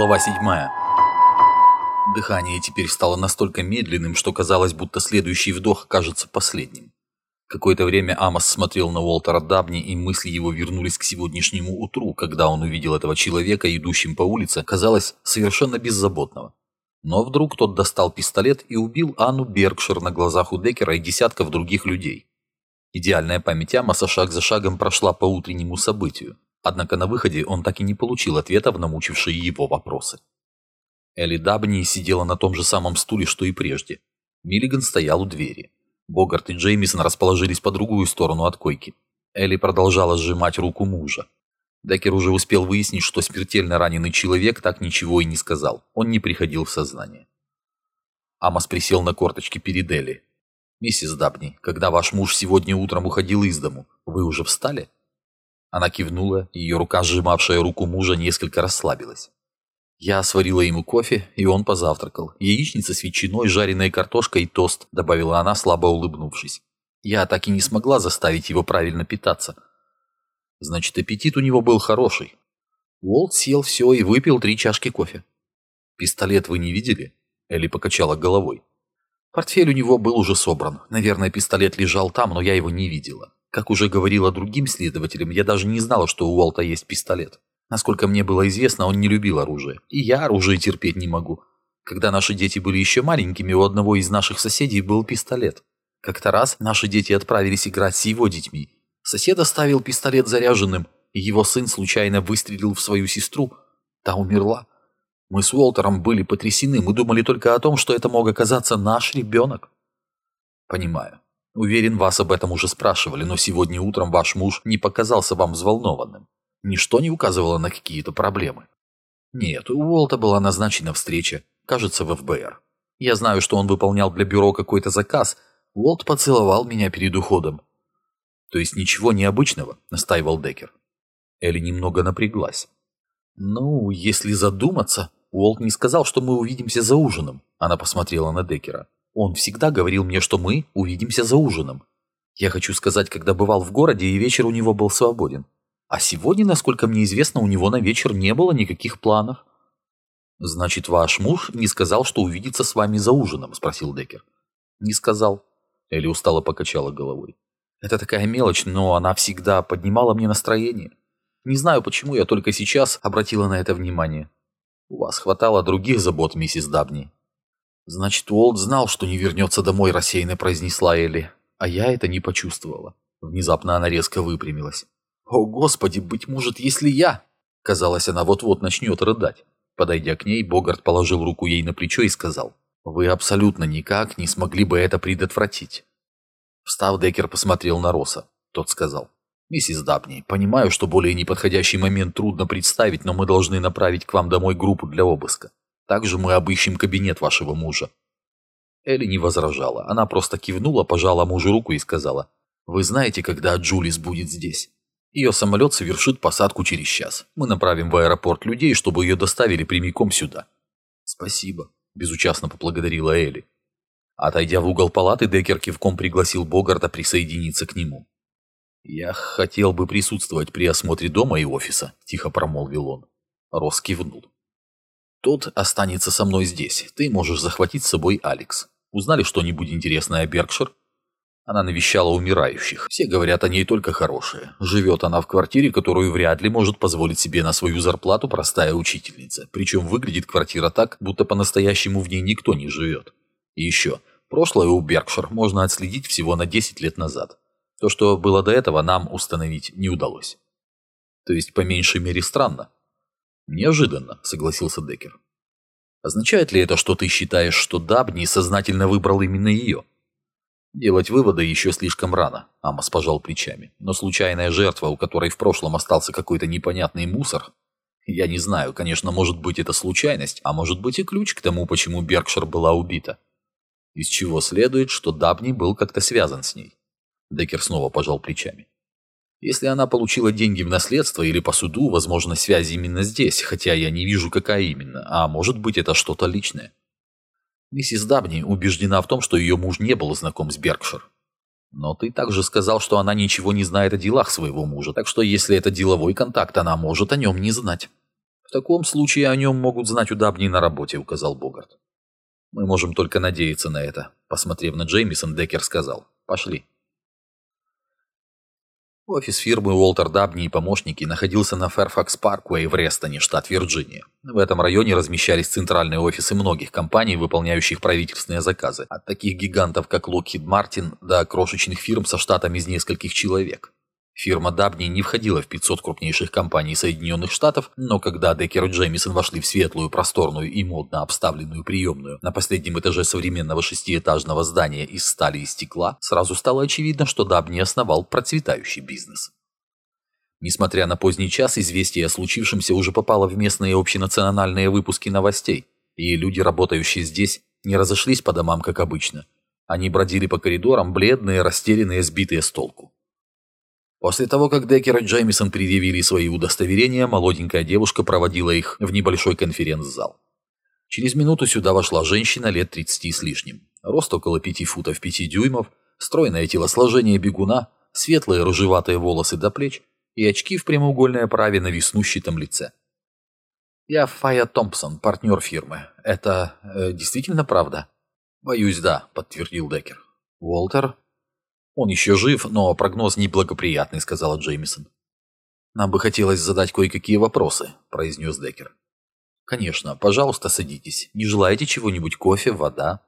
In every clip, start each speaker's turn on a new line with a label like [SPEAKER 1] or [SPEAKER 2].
[SPEAKER 1] Глава 7. Дыхание теперь стало настолько медленным, что казалось, будто следующий вдох окажется последним. Какое-то время Амос смотрел на Уолтера Дабни, и мысли его вернулись к сегодняшнему утру, когда он увидел этого человека, идущим по улице, казалось, совершенно беззаботного. Но вдруг тот достал пистолет и убил Анну Бергшир на глазах у Деккера и десятков других людей. Идеальная память Амоса шаг за шагом прошла по утреннему событию. Однако на выходе он так и не получил ответов на мучившие его вопросы. Элли Дабни сидела на том же самом стуле, что и прежде. Миллиган стоял у двери. Богарт и Джеймисон расположились по другую сторону от койки. Элли продолжала сжимать руку мужа. Деккер уже успел выяснить, что смертельно раненый человек так ничего и не сказал. Он не приходил в сознание. Амос присел на корточки перед Элли. «Миссис Дабни, когда ваш муж сегодня утром уходил из дому, вы уже встали?» Она кивнула, ее рука, сжимавшая руку мужа, несколько расслабилась. Я сварила ему кофе, и он позавтракал. Яичница с ветчиной, жареная картошка и тост, добавила она, слабо улыбнувшись. Я так и не смогла заставить его правильно питаться. Значит, аппетит у него был хороший. Уолт съел все и выпил три чашки кофе. «Пистолет вы не видели?» Элли покачала головой. Портфель у него был уже собран. Наверное, пистолет лежал там, но я его не видела. Как уже говорила другим следователям, я даже не знала, что у Уолта есть пистолет. Насколько мне было известно, он не любил оружие. И я оружие терпеть не могу. Когда наши дети были еще маленькими, у одного из наших соседей был пистолет. Как-то раз наши дети отправились играть с его детьми. Сосед оставил пистолет заряженным, и его сын случайно выстрелил в свою сестру. Та умерла. Мы с Уолтером были потрясены, мы думали только о том, что это мог оказаться наш ребенок. Понимаю. Уверен, вас об этом уже спрашивали, но сегодня утром ваш муж не показался вам взволнованным. Ничто не указывало на какие-то проблемы. Нет, у Уолта была назначена встреча, кажется, в ФБР. Я знаю, что он выполнял для бюро какой-то заказ. Уолт поцеловал меня перед уходом. То есть ничего необычного, настаивал Деккер. Элли немного напряглась. Ну, если задуматься, Уолт не сказал, что мы увидимся за ужином. Она посмотрела на Деккера. Он всегда говорил мне, что мы увидимся за ужином. Я хочу сказать, когда бывал в городе, и вечер у него был свободен. А сегодня, насколько мне известно, у него на вечер не было никаких планов. «Значит, ваш муж не сказал, что увидится с вами за ужином?» – спросил Деккер. «Не сказал». Элли устало покачала головой. «Это такая мелочь, но она всегда поднимала мне настроение. Не знаю, почему я только сейчас обратила на это внимание. У вас хватало других забот, миссис Дабни. «Значит, Уолт знал, что не вернется домой», – рассеянно произнесла Элли. А я это не почувствовала. Внезапно она резко выпрямилась. «О, Господи, быть может, если я...» Казалось, она вот-вот начнет рыдать. Подойдя к ней, Богарт положил руку ей на плечо и сказал, «Вы абсолютно никак не смогли бы это предотвратить». Встав, Деккер посмотрел на Росса. Тот сказал, «Миссис Дабни, понимаю, что более неподходящий момент трудно представить, но мы должны направить к вам домой группу для обыска. Также мы обыщем кабинет вашего мужа». Элли не возражала. Она просто кивнула, пожала мужу руку и сказала, «Вы знаете, когда Джулис будет здесь? Ее самолет совершит посадку через час. Мы направим в аэропорт людей, чтобы ее доставили прямиком сюда». «Спасибо», – безучастно поблагодарила Элли. Отойдя в угол палаты, Деккер кивком пригласил Богарта присоединиться к нему. «Я хотел бы присутствовать при осмотре дома и офиса», – тихо промолвил он. Рос кивнул. Тот останется со мной здесь. Ты можешь захватить с собой Алекс. Узнали что-нибудь интересное о Беркшир? Она навещала умирающих. Все говорят о ней только хорошее. Живет она в квартире, которую вряд ли может позволить себе на свою зарплату простая учительница. Причем выглядит квартира так, будто по-настоящему в ней никто не живет. И еще. Прошлое у Беркшир можно отследить всего на 10 лет назад. То, что было до этого, нам установить не удалось. То есть, по меньшей мере, странно. «Неожиданно», — согласился Деккер. «Означает ли это, что ты считаешь, что Дабни сознательно выбрал именно ее?» «Делать выводы еще слишком рано», — Амос пожал плечами. «Но случайная жертва, у которой в прошлом остался какой-то непонятный мусор...» «Я не знаю, конечно, может быть это случайность, а может быть и ключ к тому, почему Беркшир была убита. Из чего следует, что Дабни был как-то связан с ней». Деккер снова пожал плечами. Если она получила деньги в наследство или по суду, возможно, связь именно здесь, хотя я не вижу, какая именно, а может быть, это что-то личное. Миссис Дабни убеждена в том, что ее муж не был знаком с Беркшир. Но ты также сказал, что она ничего не знает о делах своего мужа, так что если это деловой контакт, она может о нем не знать. В таком случае о нем могут знать у Дабни на работе, указал Богарт. Мы можем только надеяться на это. Посмотрев на Джеймисон, Деккер сказал. Пошли. Офис фирмы Уолтер Дабни и помощники находился на Фэрфакс Парквей в Рестоне, штат Вирджиния. В этом районе размещались центральные офисы многих компаний, выполняющих правительственные заказы, от таких гигантов, как Lockheed Martin, до крошечных фирм со штатом из нескольких человек. Фирма Дабни не входила в 500 крупнейших компаний Соединенных Штатов, но когда Деккер и Джеймисон вошли в светлую, просторную и модно обставленную приемную на последнем этаже современного шестиэтажного здания из стали и стекла, сразу стало очевидно, что Дабни основал процветающий бизнес. Несмотря на поздний час, известие о случившемся уже попало в местные общенациональные выпуски новостей, и люди, работающие здесь, не разошлись по домам, как обычно. Они бродили по коридорам, бледные, растерянные, сбитые с толку. После того, как Деккер и Джеймисон предъявили свои удостоверения, молоденькая девушка проводила их в небольшой конференц-зал. Через минуту сюда вошла женщина лет 30 с лишним. Рост около 5 футов 5 дюймов, стройное телосложение бегуна, светлые рыжеватые волосы до плеч и очки в прямоугольной оправе на веснущатом лице. «Я Фая Томпсон, партнер фирмы. Это э, действительно правда?» «Боюсь, да», — подтвердил Деккер. «Уолтер?» «Он еще жив, но прогноз неблагоприятный», — сказала Джеймисон. «Нам бы хотелось задать кое-какие вопросы», — произнес Деккер. «Конечно, пожалуйста, садитесь. Не желаете чего-нибудь? Кофе, вода?»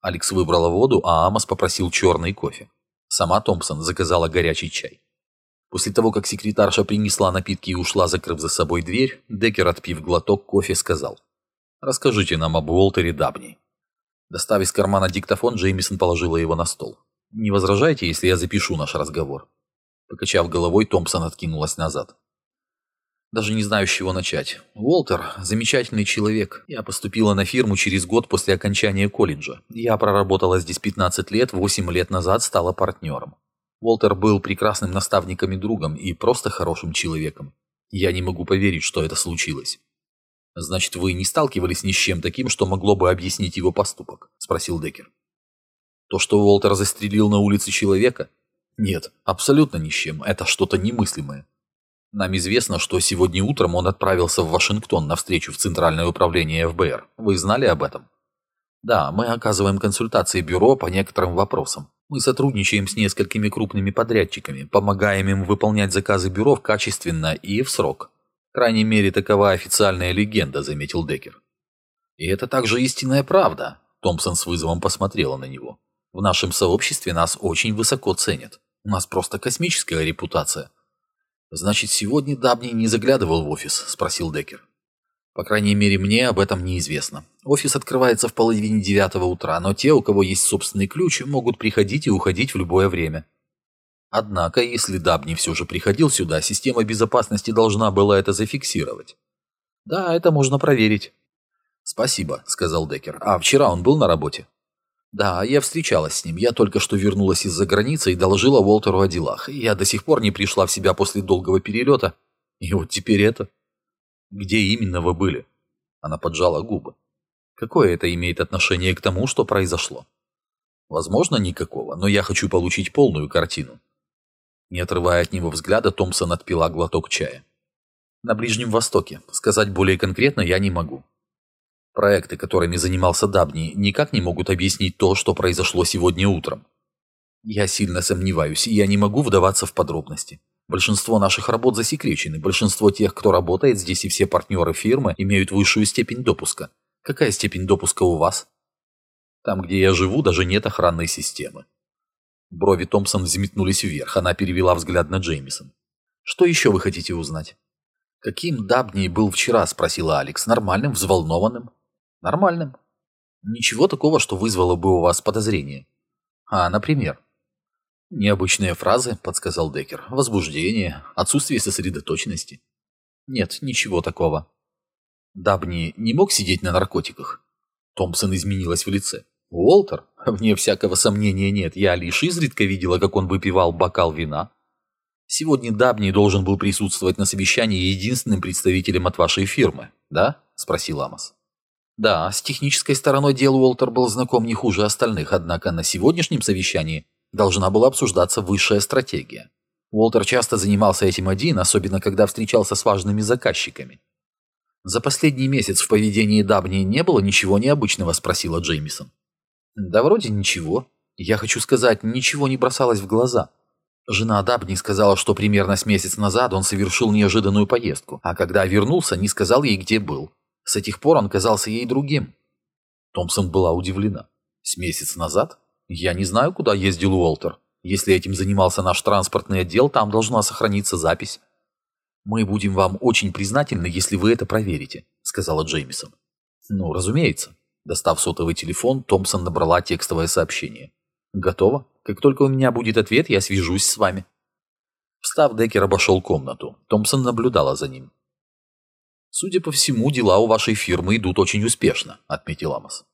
[SPEAKER 1] Алекс выбрала воду, а Амос попросил черный кофе. Сама Томпсон заказала горячий чай. После того, как секретарша принесла напитки и ушла, закрыв за собой дверь, Деккер, отпив глоток кофе, сказал. «Расскажите нам об Уолтере Дабни». Достав из кармана диктофон, Джеймисон положила его на стол. «Не возражайте, если я запишу наш разговор?» Покачав головой, Томпсон откинулась назад. Даже не знаю, с чего начать. Уолтер – замечательный человек. Я поступила на фирму через год после окончания колледжа. Я проработала здесь 15 лет, 8 лет назад стала партнером. Уолтер был прекрасным наставником и другом, и просто хорошим человеком. Я не могу поверить, что это случилось. «Значит, вы не сталкивались ни с чем таким, что могло бы объяснить его поступок?» – спросил Деккер. То, что Уолтер застрелил на улице человека? Нет, абсолютно ни с чем. Это что-то немыслимое. Нам известно, что сегодня утром он отправился в Вашингтон на встречу в Центральное управление ФБР. Вы знали об этом? Да, мы оказываем консультации бюро по некоторым вопросам. Мы сотрудничаем с несколькими крупными подрядчиками, помогаем им выполнять заказы бюро качественно и в срок. В крайней мере, такова официальная легенда, заметил Деккер. И это также истинная правда. Томпсон с вызовом посмотрела на него. В нашем сообществе нас очень высоко ценят. У нас просто космическая репутация. Значит, сегодня Дабни не заглядывал в офис, спросил Деккер. По крайней мере, мне об этом неизвестно. Офис открывается в половине девятого утра, но те, у кого есть собственный ключ, могут приходить и уходить в любое время. Однако, если Дабни все же приходил сюда, система безопасности должна была это зафиксировать. Да, это можно проверить. Спасибо, сказал Деккер. А вчера он был на работе? Да, я встречалась с ним. Я только что вернулась из-за границы и доложила Уолтеру о делах. Я до сих пор не пришла в себя после долгого перелета. И вот теперь это. Где именно вы были? Она поджала губы. Какое это имеет отношение к тому, что произошло? Возможно, никакого, но я хочу получить полную картину. Не отрывая от него взгляда, Томпсон отпила глоток чая. На Ближнем Востоке. Сказать более конкретно я не могу. Проекты, которыми занимался Дабни, никак не могут объяснить то, что произошло сегодня утром. Я сильно сомневаюсь, и я не могу вдаваться в подробности. Большинство наших работ засекречены, большинство тех, кто работает здесь и все партнеры фирмы имеют высшую степень допуска. Какая степень допуска у вас? Там, где я живу, даже нет охранной системы. Брови Томпсон взметнулись вверх, она перевела взгляд на Джеймисон. Что еще вы хотите узнать? Каким Дабни был вчера, спросила Алекс. Нормальным, взволнованным? Нормальным. Ничего такого, что вызвало бы у вас подозрение. А, например? Необычные фразы, подсказал Деккер. Возбуждение, отсутствие сосредоточенности. Нет, ничего такого. Дабни не мог сидеть на наркотиках. Томпсон изменилась в лице. Уолтер? Вне всякого сомнения нет. Я лишь изредка видела, как он выпивал бокал вина. Сегодня Дабни должен был присутствовать на совещании единственным представителем от вашей фирмы, да? Спросил Амос. Да, с технической стороной дела Уолтер был знаком не хуже остальных, однако на сегодняшнем совещании должна была обсуждаться высшая стратегия. Уолтер часто занимался этим один, особенно когда встречался с важными заказчиками. «За последний месяц в поведении Дабни не было ничего необычного?» – спросила Джеймисон. «Да вроде ничего. Я хочу сказать, ничего не бросалось в глаза». Жена Дабни сказала, что примерно с месяц назад он совершил неожиданную поездку, а когда вернулся, не сказал ей, где был. С этих пор он казался ей другим. Томпсон была удивлена. «С месяц назад? Я не знаю, куда ездил Уолтер. Если этим занимался наш транспортный отдел, там должна сохраниться запись». «Мы будем вам очень признательны, если вы это проверите», — сказала Джеймисон. «Ну, разумеется». Достав сотовый телефон, Томпсон набрала текстовое сообщение. «Готово. Как только у меня будет ответ, я свяжусь с вами». Встав, Деккер обошел комнату. Томпсон наблюдала за ним. «Судя по всему, дела у вашей фирмы идут очень успешно», — отметил Амос.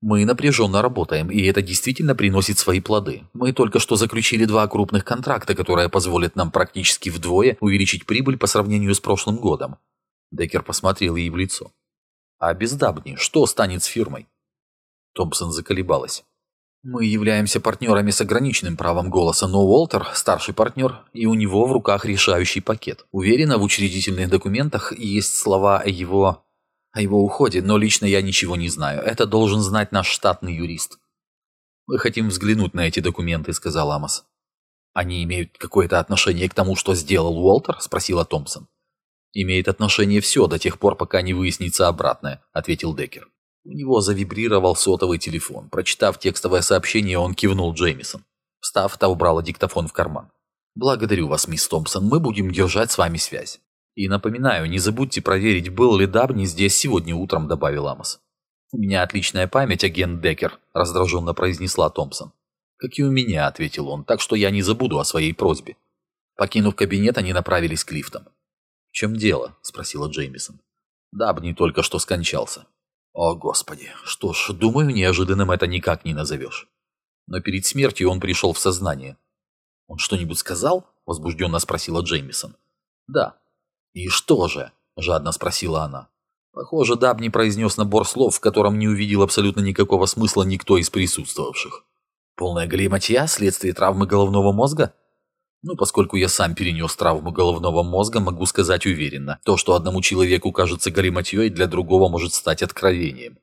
[SPEAKER 1] Мы напряженно работаем, и это действительно приносит свои плоды. Мы только что заключили два крупных контракта, которые позволят нам практически вдвое увеличить прибыль по сравнению с прошлым годом. Деккер посмотрел ей в лицо. А без Дабни что станет с фирмой? Томпсон заколебалась. Мы являемся партнерами с ограниченным правом голоса, но Уолтер – старший партнер, и у него в руках решающий пакет. Уверена, в учредительных документах есть слова о его о его уходе, но лично я ничего не знаю. Это должен знать наш штатный юрист. «Мы хотим взглянуть на эти документы», — сказал Амос. «Они имеют какое-то отношение к тому, что сделал Уолтер?» — спросила Томпсон. «Имеет отношение все до тех пор, пока не выяснится обратное», — ответил Деккер. У него завибрировал сотовый телефон. Прочитав текстовое сообщение, он кивнул Джеймисон. Встав, та убрала диктофон в карман. «Благодарю вас, мисс Томпсон. Мы будем держать с вами связь». «И напоминаю, не забудьте проверить, был ли Дабни здесь сегодня утром», — добавил Амос. «У меня отличная память, агент Деккер», — раздраженно произнесла Томпсон. «Как и у меня», — ответил он, — «так что я не забуду о своей просьбе». Покинув кабинет, они направились к лифтам. «В чем дело?» — спросила Джеймисон. «Дабни только что скончался». «О, Господи! Что ж, думаю, неожиданным это никак не назовешь». Но перед смертью он пришел в сознание. «Он что-нибудь сказал?» — возбужденно спросила Джеймисон. «Да», «И что же?» – жадно спросила она. Похоже, Даб не произнес набор слов, в котором не увидел абсолютно никакого смысла никто из присутствовавших. «Полная галиматья? Следствие травмы головного мозга?» Ну, поскольку я сам перенес травму головного мозга, могу сказать уверенно. То, что одному человеку кажется галиматьей, для другого может стать откровением.